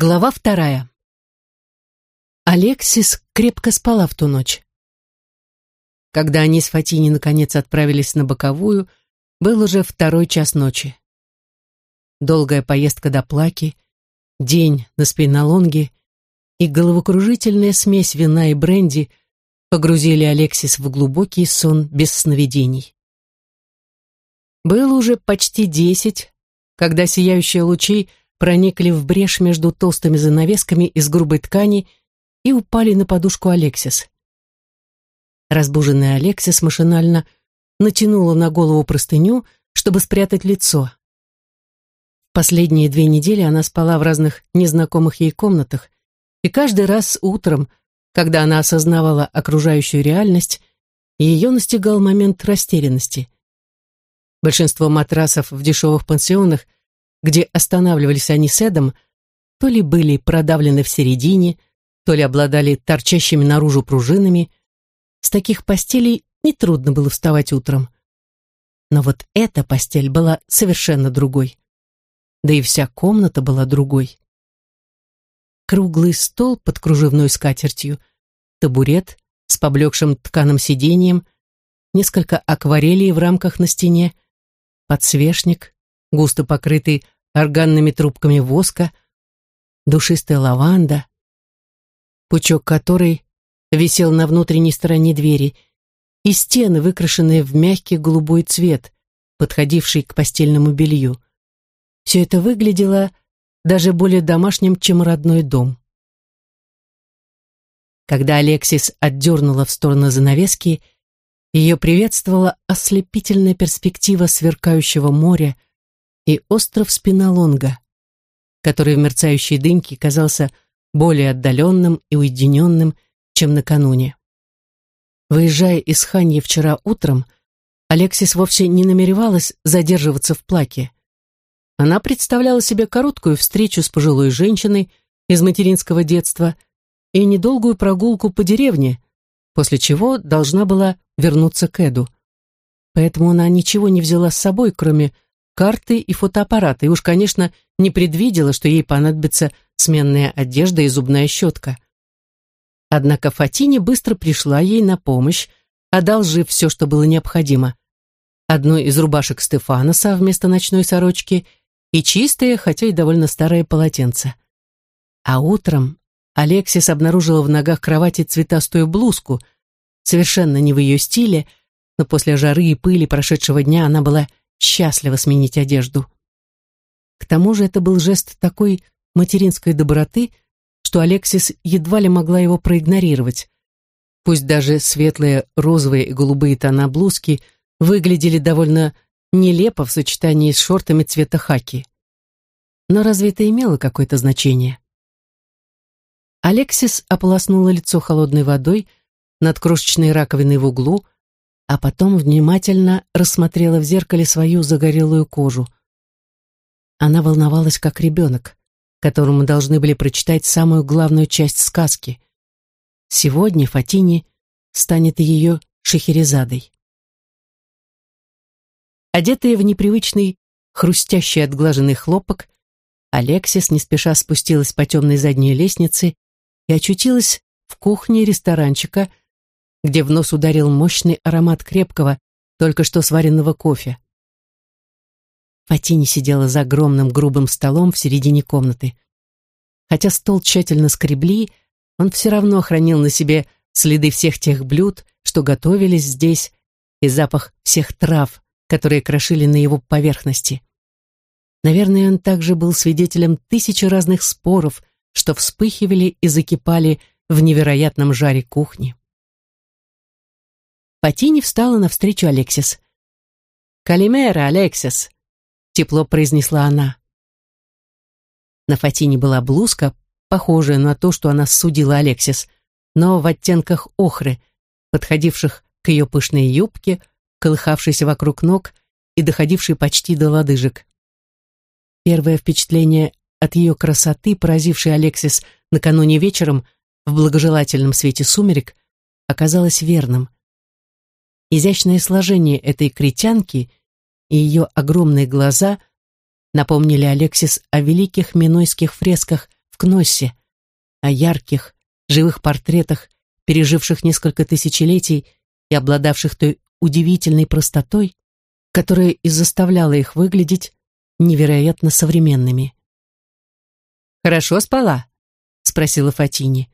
Глава вторая. Алексис крепко спала в ту ночь. Когда они с Фатини наконец отправились на боковую, был уже второй час ночи. Долгая поездка до Плаки, день на спинолонге и головокружительная смесь вина и бренди погрузили Алексис в глубокий сон без сновидений. Было уже почти десять, когда сияющие лучи проникли в брешь между толстыми занавесками из грубой ткани и упали на подушку Алексис. Разбуженная Алексис машинально натянула на голову простыню, чтобы спрятать лицо. Последние две недели она спала в разных незнакомых ей комнатах, и каждый раз утром, когда она осознавала окружающую реальность, ее настигал момент растерянности. Большинство матрасов в дешевых пансионах – где останавливались они с Эдом, то ли были продавлены в середине, то ли обладали торчащими наружу пружинами. С таких постелей нетрудно было вставать утром. Но вот эта постель была совершенно другой. Да и вся комната была другой. Круглый стол под кружевной скатертью, табурет с поблекшим тканым сиденьем, несколько акварелей в рамках на стене, подсвечник, густо покрытый органными трубками воска, душистая лаванда, пучок которой висел на внутренней стороне двери, и стены, выкрашенные в мягкий голубой цвет, подходивший к постельному белью. Все это выглядело даже более домашним, чем родной дом. Когда Алексис отдернула в сторону занавески, ее приветствовала ослепительная перспектива сверкающего моря, и остров Спиналонга, который в мерцающей дымке казался более отдаленным и уединенным, чем накануне. Выезжая из Ханьи вчера утром, Алексис вовсе не намеревалась задерживаться в плаке. Она представляла себе короткую встречу с пожилой женщиной из материнского детства и недолгую прогулку по деревне, после чего должна была вернуться к Эду. Поэтому она ничего не взяла с собой, кроме карты и фотоаппарат, и уж, конечно, не предвидела, что ей понадобится сменная одежда и зубная щетка. Однако Фатине быстро пришла ей на помощь, одолжив все, что было необходимо. Одну из рубашек Стефаноса вместо ночной сорочки и чистое, хотя и довольно старое полотенце. А утром Алексис обнаружила в ногах кровати цветастую блузку, совершенно не в ее стиле, но после жары и пыли прошедшего дня она была счастливо сменить одежду. К тому же это был жест такой материнской доброты, что Алексис едва ли могла его проигнорировать. Пусть даже светлые розовые и голубые тона блузки выглядели довольно нелепо в сочетании с шортами цвета хаки. Но разве это имело какое-то значение? Алексис ополоснула лицо холодной водой над крошечной раковиной в углу, а потом внимательно рассмотрела в зеркале свою загорелую кожу. Она волновалась, как ребенок, которому должны были прочитать самую главную часть сказки. Сегодня Фатини станет ее Шехерезадой. Одетая в непривычный, хрустящий отглаженный хлопок, Алексис не спеша спустилась по темной задней лестнице и очутилась в кухне ресторанчика, где в нос ударил мощный аромат крепкого, только что сваренного кофе. Фатини сидела за огромным грубым столом в середине комнаты. Хотя стол тщательно скребли, он все равно хранил на себе следы всех тех блюд, что готовились здесь, и запах всех трав, которые крошили на его поверхности. Наверное, он также был свидетелем тысячи разных споров, что вспыхивали и закипали в невероятном жаре кухни. Патини встала навстречу Алексис. «Калимера, Алексис!» — тепло произнесла она. На Фатине была блузка, похожая на то, что она судила Алексис, но в оттенках охры, подходивших к ее пышной юбке, колыхавшейся вокруг ног и доходившей почти до лодыжек. Первое впечатление от ее красоты, поразившей Алексис накануне вечером в благожелательном свете сумерек, оказалось верным. Изящное сложение этой критянки и ее огромные глаза напомнили Алексис о великих минойских фресках в Кноссе, о ярких, живых портретах, переживших несколько тысячелетий и обладавших той удивительной простотой, которая и заставляла их выглядеть невероятно современными. «Хорошо спала?» — спросила Фатини.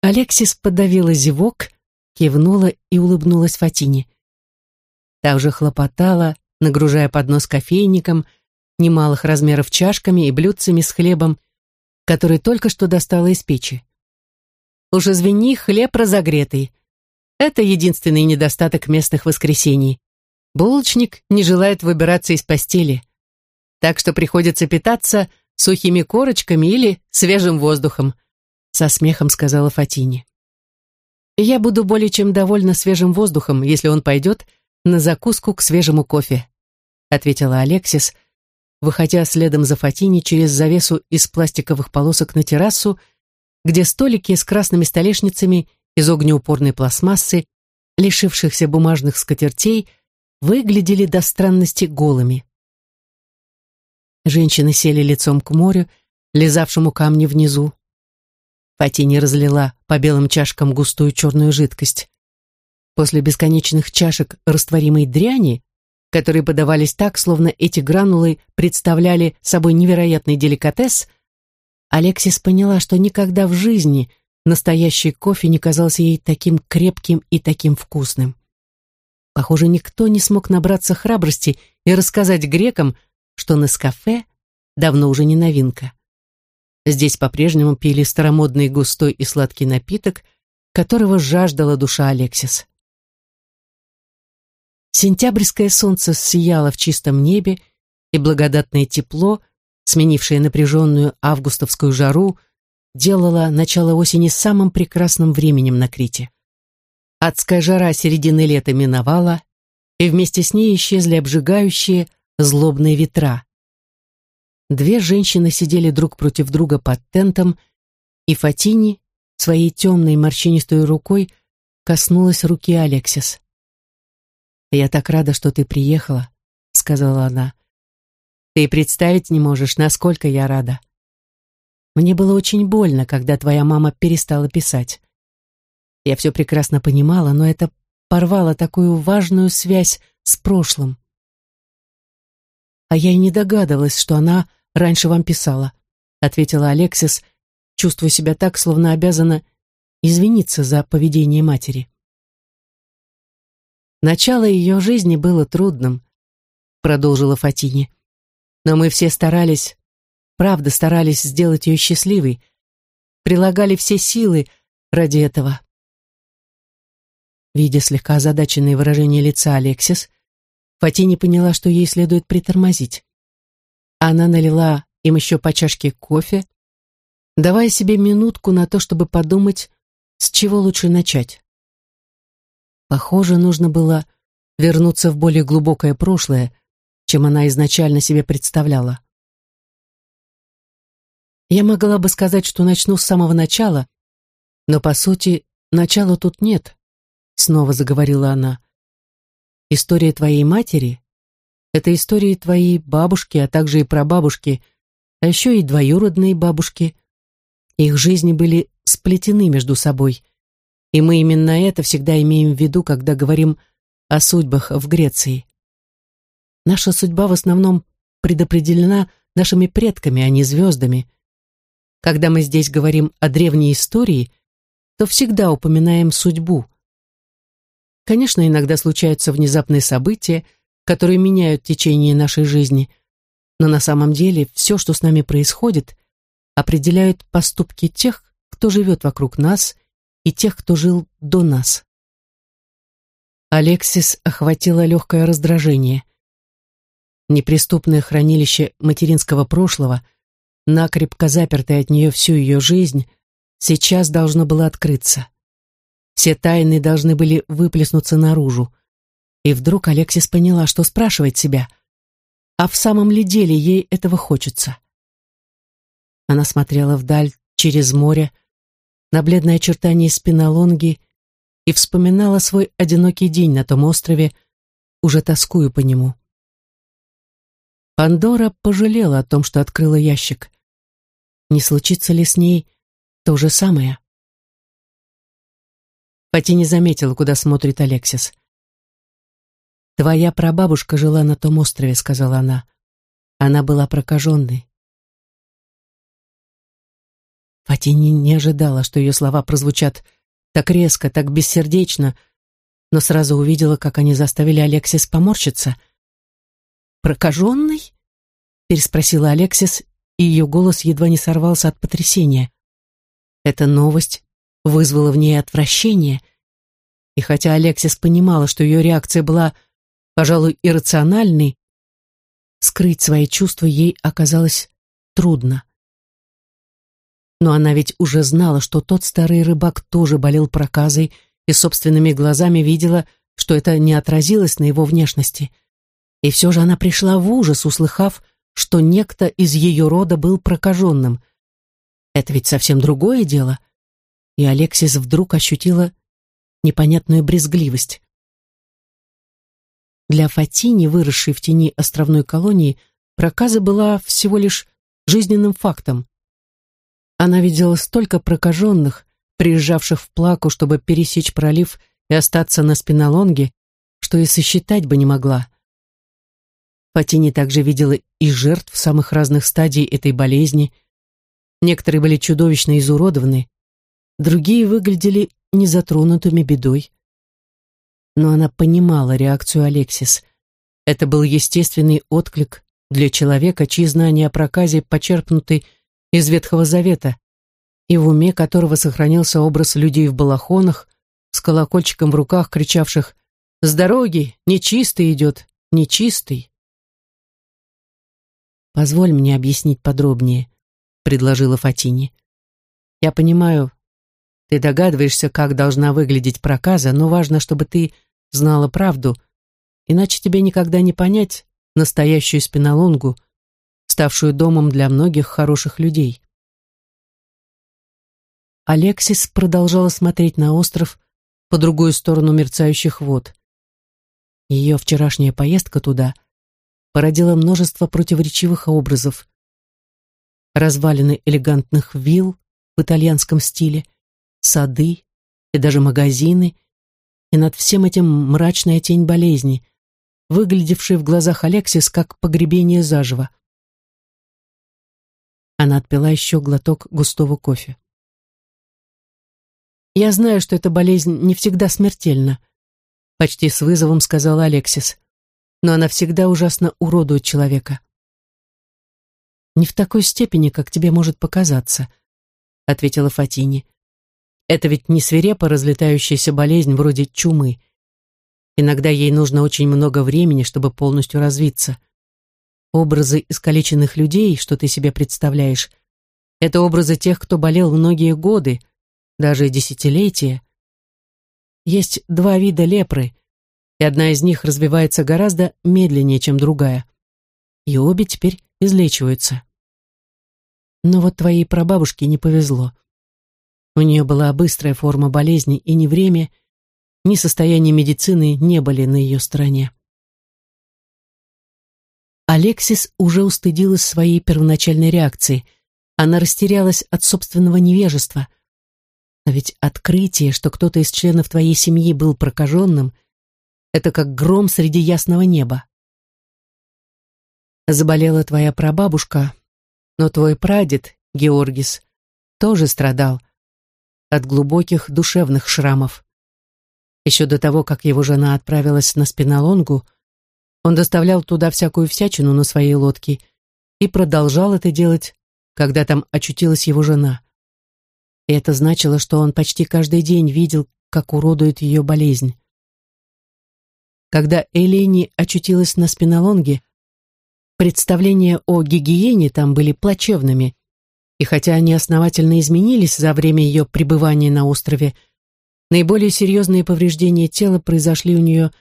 Алексис подавила зевок, кивнула и улыбнулась Фатине. Та уже хлопотала, нагружая поднос кофейником, немалых размеров чашками и блюдцами с хлебом, который только что достала из печи. Уж извини, хлеб разогретый. Это единственный недостаток местных воскресений. Булочник не желает выбираться из постели. Так что приходится питаться сухими корочками или свежим воздухом, со смехом сказала Фатине. Я буду более чем довольна свежим воздухом, если он пойдет на закуску к свежему кофе, ответила Алексис, выходя следом за Фатини через завесу из пластиковых полосок на террасу, где столики с красными столешницами из огнеупорной пластмассы, лишившихся бумажных скатертей, выглядели до странности голыми. Женщины сели лицом к морю, лизавшему камни внизу. Фатини разлила по белым чашкам густую черную жидкость. После бесконечных чашек растворимой дряни, которые подавались так, словно эти гранулы представляли собой невероятный деликатес, Алексис поняла, что никогда в жизни настоящий кофе не казался ей таким крепким и таким вкусным. Похоже, никто не смог набраться храбрости и рассказать грекам, что Нескафе давно уже не новинка. Здесь по-прежнему пили старомодный густой и сладкий напиток, которого жаждала душа Алексис. Сентябрьское солнце сияло в чистом небе, и благодатное тепло, сменившее напряженную августовскую жару, делало начало осени самым прекрасным временем на Крите. Адская жара середины лета миновала, и вместе с ней исчезли обжигающие, злобные ветра. Две женщины сидели друг против друга под тентом, и Фатини своей темной морщинистой рукой коснулась руки Алексис. «Я так рада, что ты приехала», — сказала она. «Ты представить не можешь, насколько я рада. Мне было очень больно, когда твоя мама перестала писать. Я все прекрасно понимала, но это порвало такую важную связь с прошлым. «А я и не догадывалась, что она раньше вам писала», ответила Алексис, чувствуя себя так, словно обязана извиниться за поведение матери. «Начало ее жизни было трудным», продолжила Фатини. «Но мы все старались, правда старались сделать ее счастливой, прилагали все силы ради этого». Видя слегка озадаченное выражение лица Алексис, Фатини поняла, что ей следует притормозить. Она налила им еще по чашке кофе, давая себе минутку на то, чтобы подумать, с чего лучше начать. Похоже, нужно было вернуться в более глубокое прошлое, чем она изначально себе представляла. Я могла бы сказать, что начну с самого начала, но, по сути, начала тут нет, снова заговорила она. История твоей матери — это истории твоей бабушки, а также и прабабушки, а еще и двоюродные бабушки. Их жизни были сплетены между собой, и мы именно это всегда имеем в виду, когда говорим о судьбах в Греции. Наша судьба в основном предопределена нашими предками, а не звездами. Когда мы здесь говорим о древней истории, то всегда упоминаем судьбу — Конечно, иногда случаются внезапные события, которые меняют течение нашей жизни, но на самом деле все, что с нами происходит, определяют поступки тех, кто живет вокруг нас, и тех, кто жил до нас. Алексис охватило легкое раздражение. Неприступное хранилище материнского прошлого, накрепко запертое от нее всю ее жизнь, сейчас должно было открыться. Все тайны должны были выплеснуться наружу. И вдруг Алексис поняла, что спрашивает себя, а в самом ли деле ей этого хочется? Она смотрела вдаль, через море, на бледное очертание спинолонги и вспоминала свой одинокий день на том острове, уже тоскую по нему. Пандора пожалела о том, что открыла ящик. Не случится ли с ней то же самое? Фати не заметила, куда смотрит Алексис. «Твоя прабабушка жила на том острове», — сказала она. «Она была прокаженной». Фати не, не ожидала, что ее слова прозвучат так резко, так бессердечно, но сразу увидела, как они заставили Алексис поморщиться. «Прокаженный?» — переспросила Алексис, и ее голос едва не сорвался от потрясения. Эта новость вызвала в ней отвращение, и хотя Алексис понимала, что ее реакция была, пожалуй, иррациональной, скрыть свои чувства ей оказалось трудно. Но она ведь уже знала, что тот старый рыбак тоже болел проказой и собственными глазами видела, что это не отразилось на его внешности. И все же она пришла в ужас, услыхав, что некто из ее рода был прокаженным. Это ведь совсем другое дело. И Алексис вдруг ощутила непонятную брезгливость. Для Фатини, выросшей в тени островной колонии, проказа была всего лишь жизненным фактом. Она видела столько прокаженных, приезжавших в Плаку, чтобы пересечь пролив и остаться на спинолонге, что и сосчитать бы не могла. Фатини также видела и жертв самых разных стадий этой болезни. Некоторые были чудовищно изуродованы, другие выглядели незатронутыми бедой. Но она понимала реакцию Алексис. Это был естественный отклик для человека, чьи знания о проказе почерпнуты из Ветхого Завета, и в уме которого сохранился образ людей в балахонах, с колокольчиком в руках, кричавших «С дороги! Нечистый идет! Нечистый!» «Позволь мне объяснить подробнее», — предложила Фатини. «Я понимаю, ты догадываешься, как должна выглядеть проказа, но важно, чтобы ты знала правду, иначе тебе никогда не понять настоящую спинолонгу, ставшую домом для многих хороших людей». Алексис продолжала смотреть на остров по другую сторону мерцающих вод. Ее вчерашняя поездка туда — породило множество противоречивых образов. Развалины элегантных вилл в итальянском стиле, сады и даже магазины, и над всем этим мрачная тень болезни, выглядевшая в глазах Алексис как погребение заживо. Она отпила еще глоток густого кофе. «Я знаю, что эта болезнь не всегда смертельна», — почти с вызовом сказала Алексис но она всегда ужасно уродует человека. «Не в такой степени, как тебе может показаться», — ответила Фатини. «Это ведь не свирепо разлетающаяся болезнь вроде чумы. Иногда ей нужно очень много времени, чтобы полностью развиться. Образы искалеченных людей, что ты себе представляешь, это образы тех, кто болел многие годы, даже десятилетия. Есть два вида лепры — и одна из них развивается гораздо медленнее, чем другая. И обе теперь излечиваются. Но вот твоей прабабушке не повезло. У нее была быстрая форма болезни, и ни время, ни состояние медицины не были на ее стороне. Алексис уже устыдилась своей первоначальной реакции. Она растерялась от собственного невежества. Но ведь открытие, что кто-то из членов твоей семьи был прокаженным — это как гром среди ясного неба. Заболела твоя прабабушка, но твой прадед, Георгис, тоже страдал от глубоких душевных шрамов. Еще до того, как его жена отправилась на спинолонгу, он доставлял туда всякую всячину на своей лодке и продолжал это делать, когда там очутилась его жена. И это значило, что он почти каждый день видел, как уродует ее болезнь. Когда Элени очутилась на спинолонге, представления о гигиене там были плачевными, и хотя они основательно изменились за время ее пребывания на острове, наиболее серьезные повреждения тела произошли у нее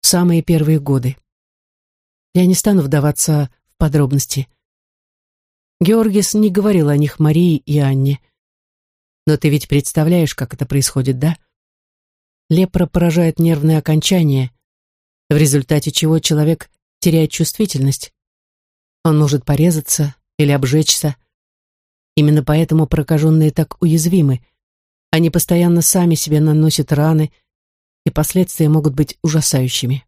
в самые первые годы. Я не стану вдаваться в подробности. Георгис не говорил о них Марии и Анне. Но ты ведь представляешь, как это происходит, да? Лепра поражает нервные окончания, в результате чего человек теряет чувствительность. Он может порезаться или обжечься. Именно поэтому прокаженные так уязвимы. Они постоянно сами себе наносят раны, и последствия могут быть ужасающими.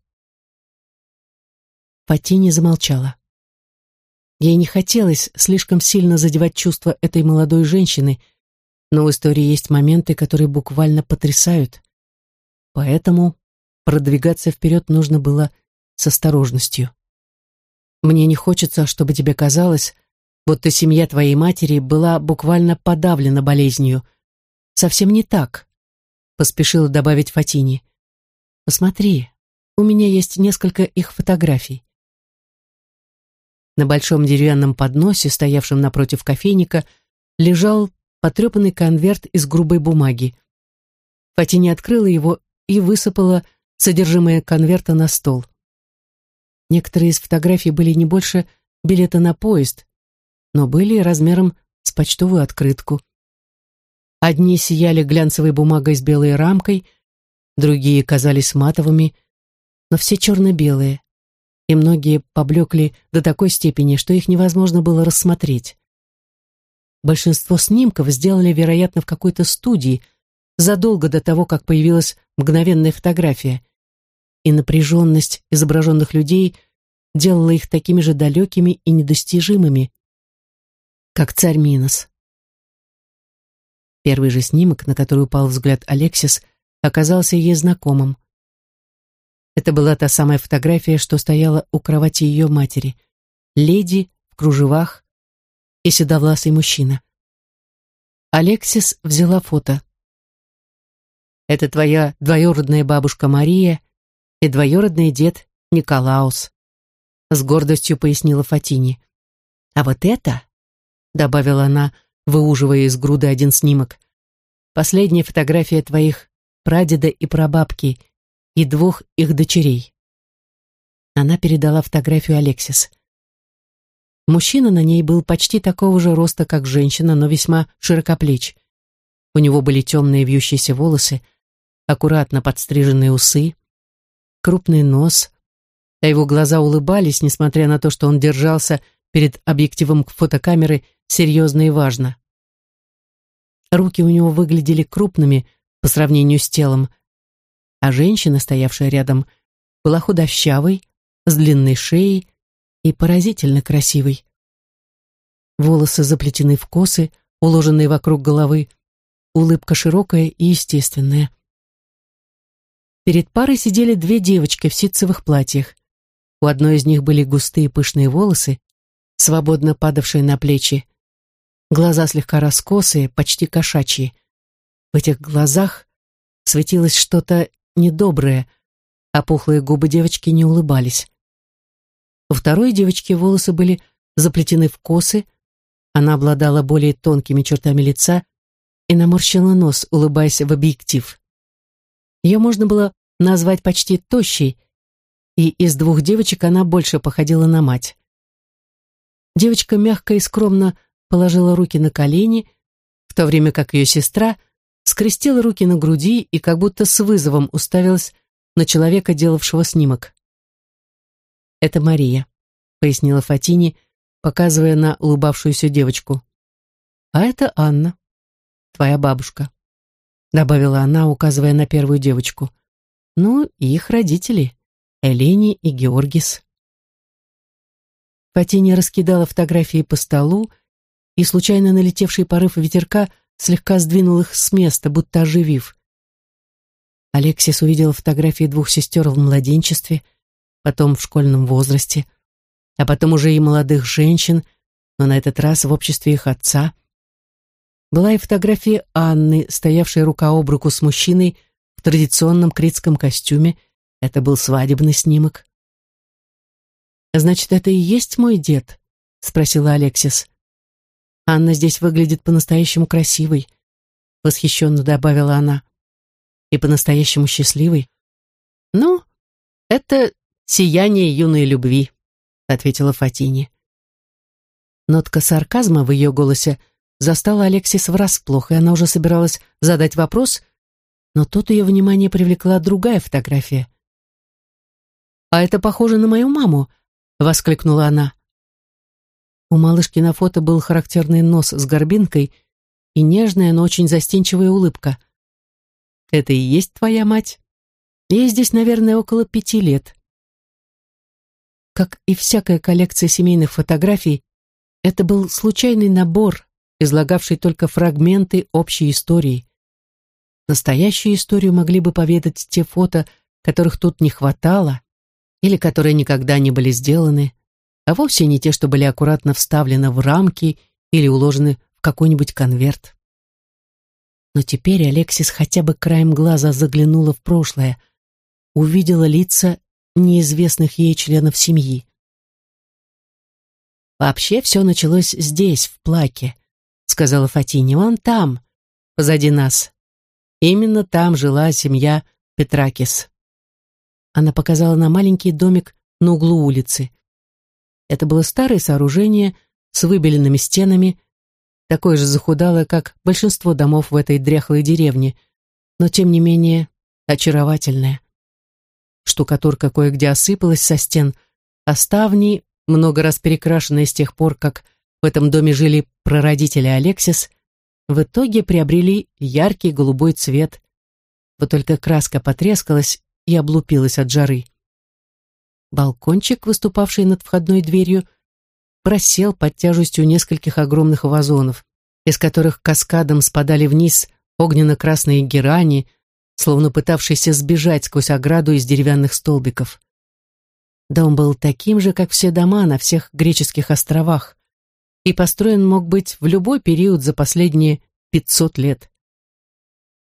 Фатини замолчала. Ей не хотелось слишком сильно задевать чувства этой молодой женщины, но в истории есть моменты, которые буквально потрясают. Поэтому продвигаться вперед нужно было с осторожностью. Мне не хочется, чтобы тебе казалось, будто семья твоей матери была буквально подавлена болезнью. Совсем не так, поспешила добавить Фатини. Посмотри, у меня есть несколько их фотографий. На большом деревянном подносе, стоявшем напротив кофейника, лежал потрепанный конверт из грубой бумаги. Фатини открыла его и высыпала содержимое конверта на стол. Некоторые из фотографий были не больше билета на поезд, но были размером с почтовую открытку. Одни сияли глянцевой бумагой с белой рамкой, другие казались матовыми, но все черно-белые, и многие поблекли до такой степени, что их невозможно было рассмотреть. Большинство снимков сделали, вероятно, в какой-то студии, задолго до того, как появилась мгновенная фотография, и напряженность изображенных людей делала их такими же далекими и недостижимыми, как царь Минос. Первый же снимок, на который упал взгляд Алексис, оказался ей знакомым. Это была та самая фотография, что стояла у кровати ее матери. Леди в кружевах и седовласый мужчина. Алексис взяла фото. «Это твоя двоюродная бабушка Мария и двоюродный дед Николаус», с гордостью пояснила Фатини. «А вот это», — добавила она, выуживая из груды один снимок, «последняя фотография твоих прадеда и прабабки и двух их дочерей». Она передала фотографию Алексис. Мужчина на ней был почти такого же роста, как женщина, но весьма широкоплеч. У него были темные вьющиеся волосы, аккуратно подстриженные усы, крупный нос, а его глаза улыбались, несмотря на то, что он держался перед объективом фотокамеры серьезно и важно. Руки у него выглядели крупными по сравнению с телом, а женщина, стоявшая рядом, была худощавой, с длинной шеей и поразительно красивой. Волосы заплетены в косы, уложенные вокруг головы, улыбка широкая и естественная. Перед парой сидели две девочки в ситцевых платьях. У одной из них были густые пышные волосы, свободно падавшие на плечи. Глаза слегка раскосые, почти кошачьи. В этих глазах светилось что-то недоброе, а пухлые губы девочки не улыбались. У второй девочки волосы были заплетены в косы, она обладала более тонкими чертами лица и наморщила нос, улыбаясь в объектив. Ее можно было назвать почти тощей, и из двух девочек она больше походила на мать. Девочка мягко и скромно положила руки на колени, в то время как ее сестра скрестила руки на груди и как будто с вызовом уставилась на человека, делавшего снимок. «Это Мария», — пояснила Фатини, показывая на улыбавшуюся девочку. «А это Анна, твоя бабушка», — добавила она, указывая на первую девочку. «Ну, и их родители». Элени и Георгис. Фатини раскидала фотографии по столу, и случайно налетевший порыв ветерка слегка сдвинул их с места, будто оживив. Алексис увидел фотографии двух сестер в младенчестве, потом в школьном возрасте, а потом уже и молодых женщин, но на этот раз в обществе их отца. Была и фотография Анны, стоявшей рука об руку с мужчиной в традиционном критском костюме, это был свадебный снимок. «Значит, это и есть мой дед?» — спросила Алексис. «Анна здесь выглядит по-настоящему красивой», — восхищенно добавила она. «И по-настоящему счастливой». «Ну, это сияние юной любви», — ответила Фатини. Нотка сарказма в ее голосе застала Алексис врасплох, и она уже собиралась задать вопрос, но тут ее внимание привлекла другая фотография. «А это похоже на мою маму», — воскликнула она. У малышки на фото был характерный нос с горбинкой и нежная, но очень застенчивая улыбка. «Это и есть твоя мать? Ей здесь, наверное, около пяти лет». Как и всякая коллекция семейных фотографий, это был случайный набор, излагавший только фрагменты общей истории. Настоящую историю могли бы поведать те фото, которых тут не хватало, или которые никогда не были сделаны, а вовсе не те, что были аккуратно вставлены в рамки или уложены в какой-нибудь конверт. Но теперь Алексис хотя бы краем глаза заглянула в прошлое, увидела лица неизвестных ей членов семьи. «Вообще все началось здесь, в Плаке», — сказала Фатине, — «вон там, позади нас. Именно там жила семья Петракис». Она показала на маленький домик на углу улицы. Это было старое сооружение с выбеленными стенами, такое же захудалое, как большинство домов в этой дряхлой деревне, но тем не менее очаровательное. Штукатурка кое-где осыпалась со стен, а ставни, много раз перекрашенные с тех пор, как в этом доме жили прародители Алексис, в итоге приобрели яркий голубой цвет. Вот только краска потрескалась и облупилась от жары. Балкончик, выступавший над входной дверью, просел под тяжестью нескольких огромных вазонов, из которых каскадом спадали вниз огненно-красные герани, словно пытавшийся сбежать сквозь ограду из деревянных столбиков. Дом был таким же, как все дома на всех греческих островах, и построен мог быть в любой период за последние 500 лет.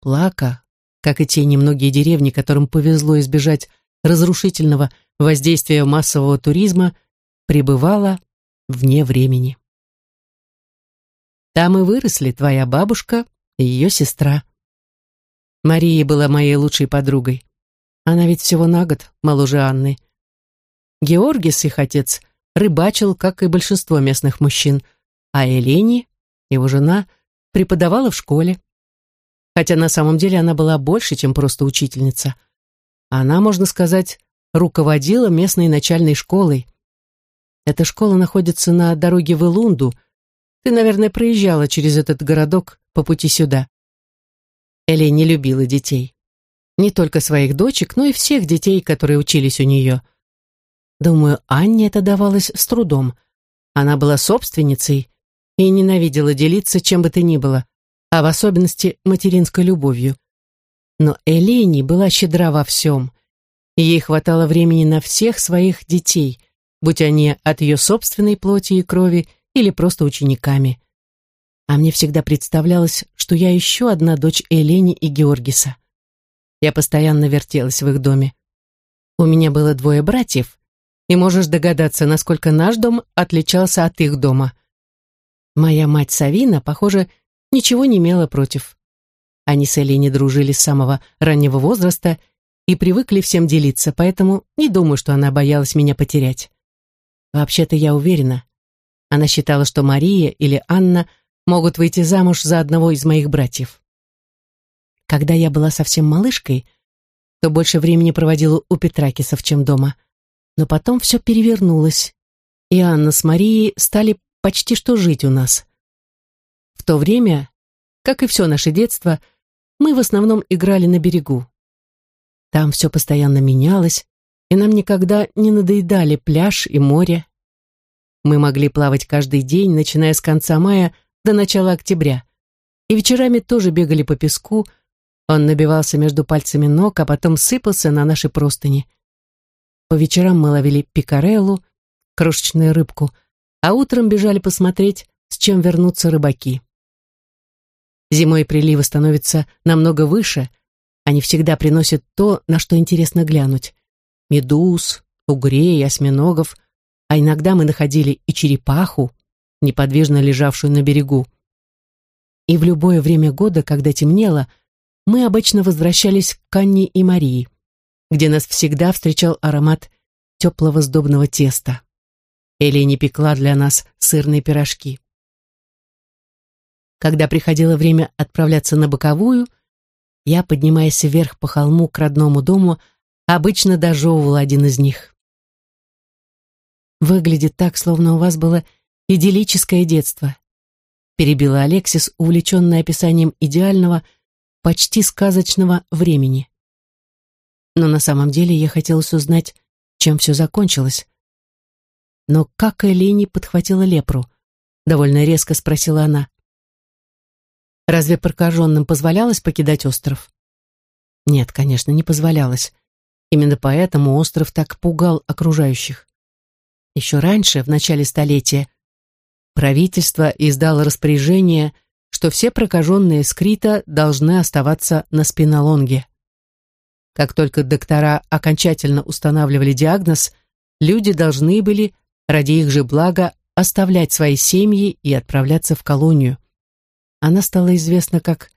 Плака, как и те немногие деревни, которым повезло избежать разрушительного воздействия массового туризма, пребывала вне времени. Там и выросли твоя бабушка и ее сестра. Мария была моей лучшей подругой. Она ведь всего на год моложе Анны. Георгис, их отец, рыбачил, как и большинство местных мужчин, а Элени, его жена, преподавала в школе. Хотя на самом деле она была больше, чем просто учительница. Она, можно сказать, руководила местной начальной школой. Эта школа находится на дороге в Илунду. Ты, наверное, проезжала через этот городок по пути сюда. Элли не любила детей. Не только своих дочек, но и всех детей, которые учились у нее. Думаю, Анне это давалось с трудом. Она была собственницей и ненавидела делиться чем бы то ни было, а в особенности материнской любовью. Но Элени была щедра во всем. Ей хватало времени на всех своих детей, будь они от ее собственной плоти и крови или просто учениками а мне всегда представлялось, что я еще одна дочь Элени и Георгиса. Я постоянно вертелась в их доме. У меня было двое братьев, и можешь догадаться, насколько наш дом отличался от их дома. Моя мать Савина, похоже, ничего не имела против. Они с Элени дружили с самого раннего возраста и привыкли всем делиться, поэтому не думаю, что она боялась меня потерять. Вообще-то я уверена. Она считала, что Мария или Анна – могут выйти замуж за одного из моих братьев. Когда я была совсем малышкой, то больше времени проводила у Петракисов, чем дома. Но потом все перевернулось, и Анна с Марией стали почти что жить у нас. В то время, как и все наше детство, мы в основном играли на берегу. Там все постоянно менялось, и нам никогда не надоедали пляж и море. Мы могли плавать каждый день, начиная с конца мая до начала октября. И вечерами тоже бегали по песку, он набивался между пальцами ног, а потом сыпался на наши простыни. По вечерам мы ловили пикареллу, крошечную рыбку, а утром бежали посмотреть, с чем вернутся рыбаки. Зимой приливы становятся намного выше, они всегда приносят то, на что интересно глянуть. Медуз, угрей, осьминогов, а иногда мы находили и черепаху, неподвижно лежавшую на берегу. И в любое время года, когда темнело, мы обычно возвращались к Анне и Марии, где нас всегда встречал аромат теплого сдобного теста. Элени пекла для нас сырные пирожки. Когда приходило время отправляться на боковую, я, поднимаясь вверх по холму к родному дому, обычно дожевывала один из них. Выглядит так, словно у вас было идиллическое детство, перебила Алексис, увлеченная описанием идеального, почти сказочного времени. Но на самом деле я хотелось узнать, чем все закончилось. Но как Элени подхватила лепру? Довольно резко спросила она. Разве прокаженным позволялось покидать остров? Нет, конечно, не позволялось. Именно поэтому остров так пугал окружающих. Еще раньше, в начале столетия, правительство издало распоряжение, что все прокаженные скрита должны оставаться на спинолонге. Как только доктора окончательно устанавливали диагноз, люди должны были, ради их же блага, оставлять свои семьи и отправляться в колонию. Она стала известна как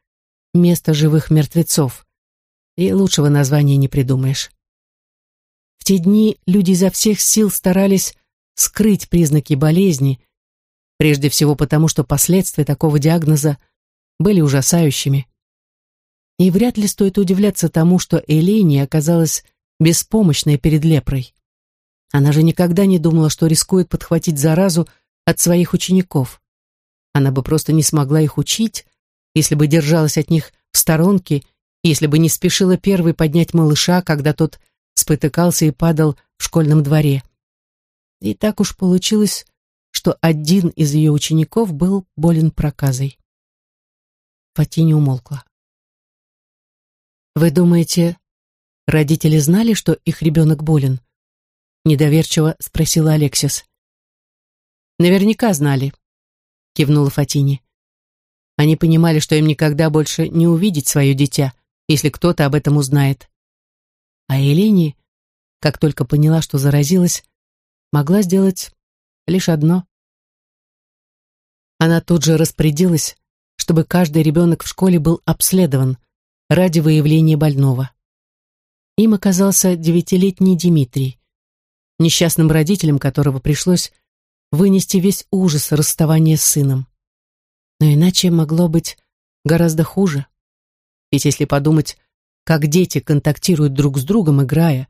«место живых мертвецов», и лучшего названия не придумаешь. В те дни люди изо всех сил старались скрыть признаки болезни, прежде всего потому, что последствия такого диагноза были ужасающими. И вряд ли стоит удивляться тому, что Элени оказалась беспомощной перед лепрой. Она же никогда не думала, что рискует подхватить заразу от своих учеников. Она бы просто не смогла их учить, если бы держалась от них в сторонке, если бы не спешила первой поднять малыша, когда тот спотыкался и падал в школьном дворе. И так уж получилось, что один из ее учеников был болен проказой. Фатини умолкла. «Вы думаете, родители знали, что их ребенок болен?» Недоверчиво спросила Алексис. «Наверняка знали», — кивнула Фатини. Они понимали, что им никогда больше не увидеть свое дитя, если кто-то об этом узнает. А Элени, как только поняла, что заразилась, могла сделать лишь одно. Она тут же распорядилась, чтобы каждый ребенок в школе был обследован ради выявления больного. Им оказался девятилетний Дмитрий, несчастным родителям которого пришлось вынести весь ужас расставания с сыном. Но иначе могло быть гораздо хуже. Ведь если подумать, как дети контактируют друг с другом, играя,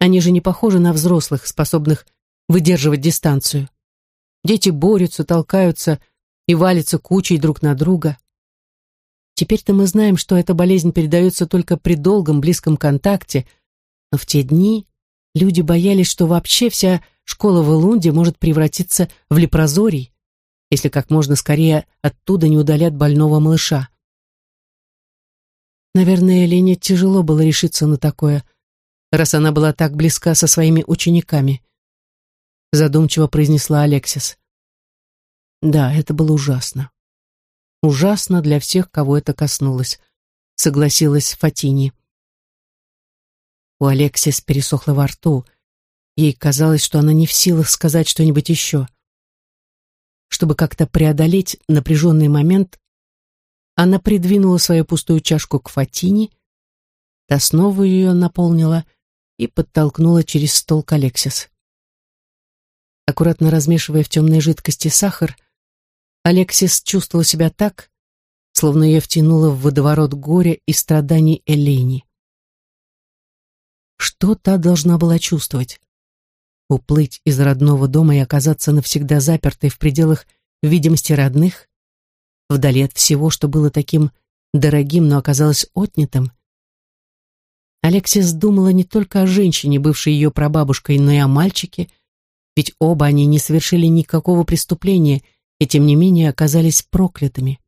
они же не похожи на взрослых, способных выдерживать дистанцию. Дети борются, толкаются и валятся кучей друг на друга. Теперь-то мы знаем, что эта болезнь передается только при долгом близком контакте, но в те дни люди боялись, что вообще вся школа в Элунде может превратиться в лепрозорий, если как можно скорее оттуда не удалят больного малыша. Наверное, Лене тяжело было решиться на такое, раз она была так близка со своими учениками. Задумчиво произнесла Алексис. Да, это было ужасно. Ужасно для всех, кого это коснулось, согласилась Фатини. У Алексис пересохло во рту. Ей казалось, что она не в силах сказать что-нибудь еще. Чтобы как-то преодолеть напряженный момент, она придвинула свою пустую чашку к Фатине, та снова ее наполнила и подтолкнула через стол к Алексис. Аккуратно размешивая в темной жидкости сахар, Алексис чувствовала себя так, словно ее втянуло в водоворот горя и страданий Элени. Что та должна была чувствовать? Уплыть из родного дома и оказаться навсегда запертой в пределах видимости родных? Вдали от всего, что было таким дорогим, но оказалось отнятым? Алексис думала не только о женщине, бывшей ее прабабушкой, но и о мальчике, ведь оба они не совершили никакого преступления и тем не менее оказались проклятыми.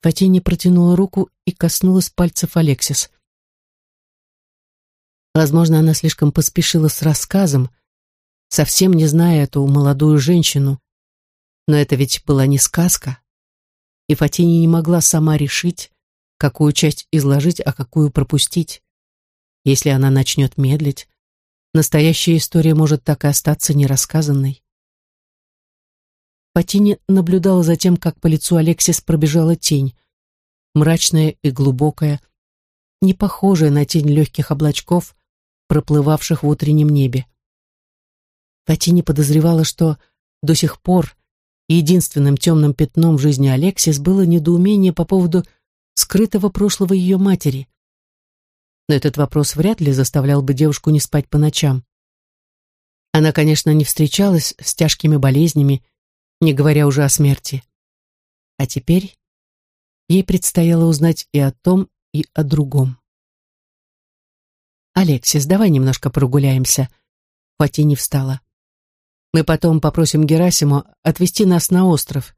Фатини протянула руку и коснулась пальцев Алексис. Возможно, она слишком поспешила с рассказом, совсем не зная эту молодую женщину. Но это ведь была не сказка. И Фатини не могла сама решить, какую часть изложить, а какую пропустить. Если она начнет медлить, настоящая история может так и остаться нерассказанной. Патини наблюдала за тем, как по лицу Алексис пробежала тень, мрачная и глубокая, не похожая на тень легких облачков, проплывавших в утреннем небе. Патини подозревала, что до сих пор единственным темным пятном в жизни Алексис было недоумение по поводу скрытого прошлого ее матери. Но этот вопрос вряд ли заставлял бы девушку не спать по ночам. Она, конечно, не встречалась с тяжкими болезнями, не говоря уже о смерти. А теперь ей предстояло узнать и о том, и о другом. «Алексис, давай немножко прогуляемся», — Фатини встала. «Мы потом попросим Герасиму отвезти нас на остров.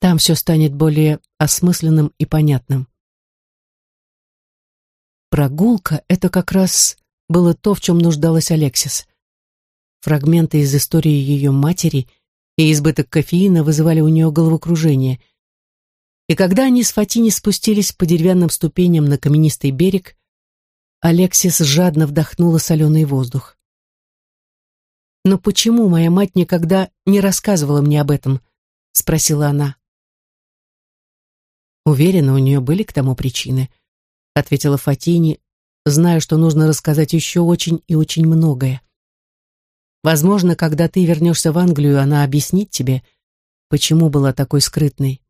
Там все станет более осмысленным и понятным». Прогулка — это как раз было то, в чем нуждалась Алексис. Фрагменты из истории ее матери и избыток кофеина вызывали у нее головокружение. И когда они с Фатини спустились по деревянным ступеням на каменистый берег, Алексис жадно вдохнула соленый воздух. «Но почему моя мать никогда не рассказывала мне об этом?» — спросила она. Уверена, у нее были к тому причины, — ответила Фатини, зная, что нужно рассказать еще очень и очень многое. Возможно, когда ты вернешься в Англию, она объяснит тебе, почему была такой скрытной.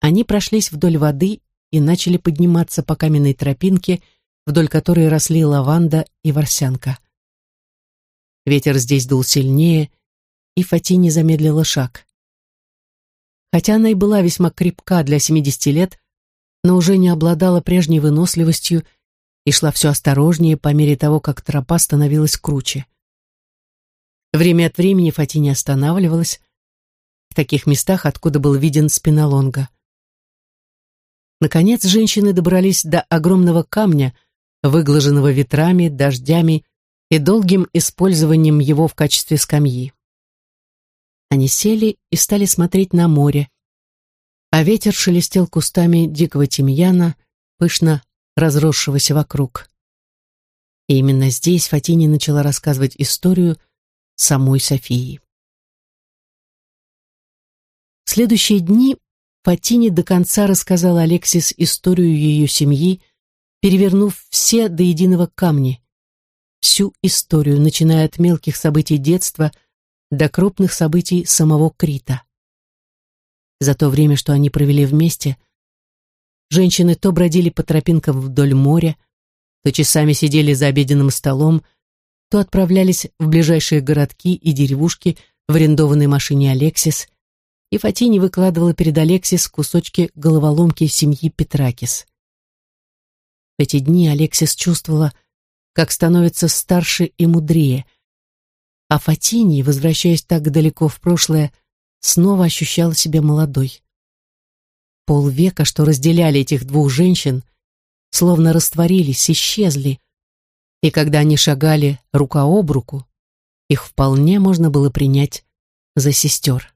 Они прошлись вдоль воды и начали подниматься по каменной тропинке, вдоль которой росли лаванда и ворсянка. Ветер здесь дул сильнее, и Фатини замедлила шаг. Хотя она и была весьма крепка для 70 лет, но уже не обладала прежней выносливостью и шла все осторожнее по мере того, как тропа становилась круче. Время от времени Фатини останавливалась в таких местах, откуда был виден спинолонга. Наконец женщины добрались до огромного камня, выглаженного ветрами, дождями и долгим использованием его в качестве скамьи. Они сели и стали смотреть на море, а ветер шелестел кустами дикого тимьяна, пышно разросшегося вокруг. И именно здесь Фатини начала рассказывать историю самой Софии. В следующие дни Фатини до конца рассказала Алексис историю ее семьи, перевернув все до единого камни, всю историю, начиная от мелких событий детства до крупных событий самого Крита. За то время, что они провели вместе, женщины то бродили по тропинкам вдоль моря, то часами сидели за обеденным столом, то отправлялись в ближайшие городки и деревушки в арендованной машине Алексис, и Фатини выкладывала перед Алексис кусочки головоломки семьи Петракис. В эти дни Алексис чувствовала, как становится старше и мудрее, а Фатини, возвращаясь так далеко в прошлое, снова ощущала себя молодой. Полвека, что разделяли этих двух женщин, словно растворились, исчезли, и когда они шагали рука об руку, их вполне можно было принять за сестер.